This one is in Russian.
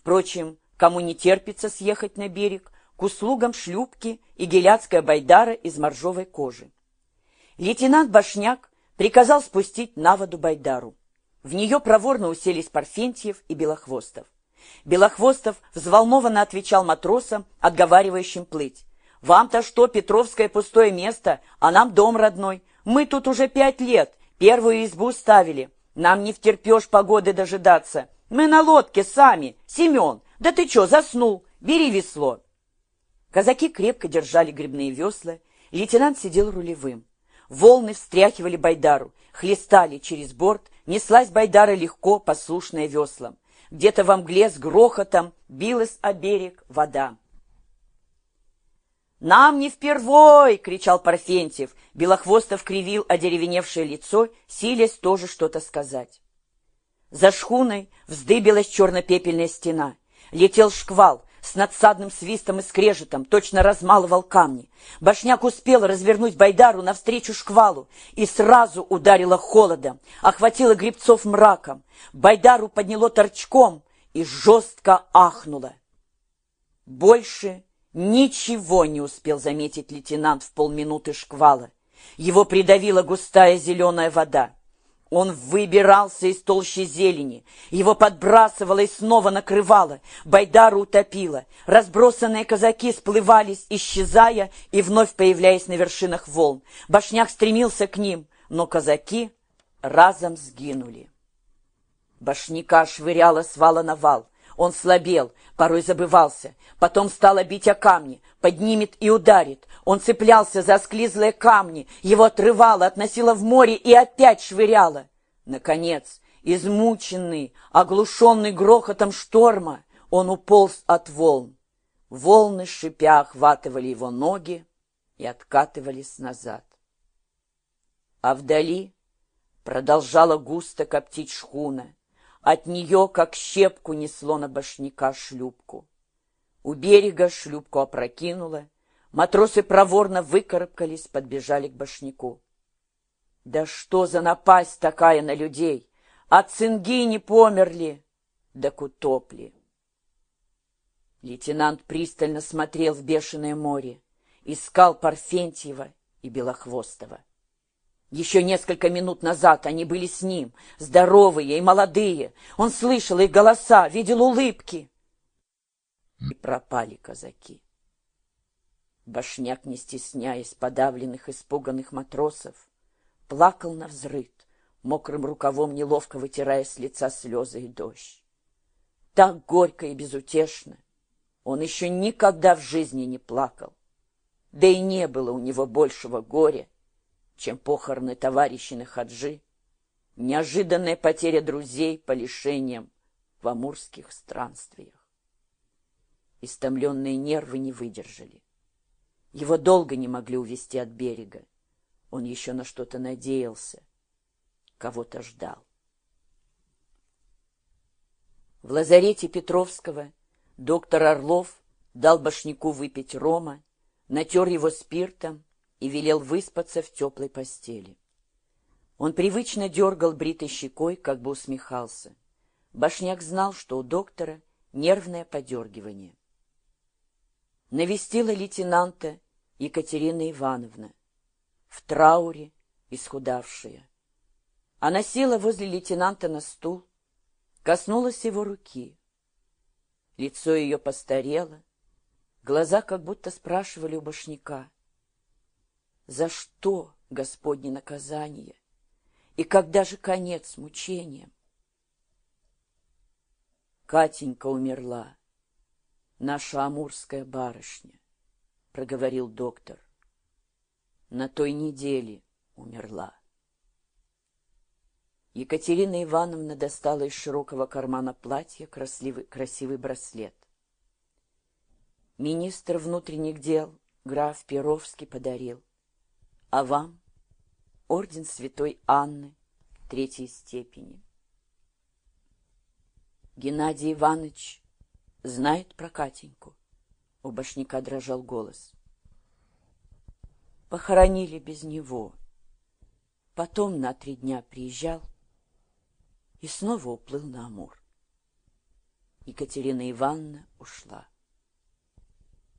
Впрочем, кому не терпится съехать на берег, к услугам шлюпки и геляцкая байдара из моржовой кожи. Лейтенант Башняк приказал спустить на воду байдару. В нее проворно уселись Парфентьев и Белохвостов. Белохвостов взволнованно отвечал матросам, отговаривающим плыть. «Вам-то что, Петровское пустое место, а нам дом родной. Мы тут уже пять лет, первую избу ставили. Нам не втерпешь погоды дожидаться. Мы на лодке сами. Семен, да ты что, заснул? Бери весло». Казаки крепко держали грибные весла, лейтенант сидел рулевым. Волны встряхивали байдару, хлестали через борт, неслась байдара легко, послушная веслам. Где-то во мгле с грохотом билась о берег вода. «Нам не впервой!» — кричал Парфентьев. Белохвостов кривил одеревеневшее лицо, силясь тоже что-то сказать. За шхуной вздыбилась черно-пепельная стена. Летел шквал, с надсадным свистом и скрежетом, точно размалывал камни. Башняк успел развернуть Байдару навстречу шквалу и сразу ударила холодом, охватила грибцов мраком. Байдару подняло торчком и жестко ахнуло. Больше ничего не успел заметить лейтенант в полминуты шквала. Его придавила густая зеленая вода. Он выбирался из толщи зелени, его подбрасывало и снова накрывало, Байдару утопило, разбросанные казаки сплывались, исчезая и вновь появляясь на вершинах волн. Башняк стремился к ним, но казаки разом сгинули. Башняка швыряло с вала на вал. Он слабел, порой забывался, потом стало бить о камни, поднимет и ударит. Он цеплялся за склизлые камни, его отрывало, относило в море и опять швыряло. Наконец, измученный, оглушенный грохотом шторма, он уполз от волн. Волны шипя охватывали его ноги и откатывались назад. А вдали продолжала густо коптить шхуна. От нее, как щепку, несло на башняка шлюпку. У берега шлюпку опрокинуло, матросы проворно выкарабкались, подбежали к башняку. Да что за напасть такая на людей? От цинги не померли, да кутопли. Лейтенант пристально смотрел в бешеное море, искал Парфентьева и Белохвостова. Еще несколько минут назад они были с ним, здоровые и молодые. Он слышал их голоса, видел улыбки. И пропали казаки. Башняк, не стесняясь подавленных, испуганных матросов, плакал на взрыд, мокрым рукавом неловко вытирая с лица слезы и дождь. Так горько и безутешно он еще никогда в жизни не плакал. Да и не было у него большего горя, чем похороны товарища Хаджи, неожиданная потеря друзей по лишениям в амурских странствиях. Истомленные нервы не выдержали. Его долго не могли увести от берега. Он еще на что-то надеялся, кого-то ждал. В лазарете Петровского доктор Орлов дал башняку выпить рома, натер его спиртом и велел выспаться в теплой постели. Он привычно дергал бритой щекой, как бы усмехался. Башняк знал, что у доктора нервное подергивание. Навестила лейтенанта Екатерина Ивановна, в трауре, исхудавшая. Она села возле лейтенанта на стул, коснулась его руки. Лицо ее постарело, глаза как будто спрашивали у башняка — за что Господне наказание? И когда же конец мучениям? Катенька умерла, наша амурская барышня, проговорил доктор. На той неделе умерла. Екатерина Ивановна достала из широкого кармана платья красивый, красивый браслет. Министр внутренних дел граф Перовский подарил а вам орден святой Анны третьей степени. Геннадий Иванович знает про Катеньку? У башняка дрожал голос. Похоронили без него. Потом на три дня приезжал и снова уплыл на Амур. Екатерина Ивановна ушла.